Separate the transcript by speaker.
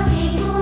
Speaker 1: walking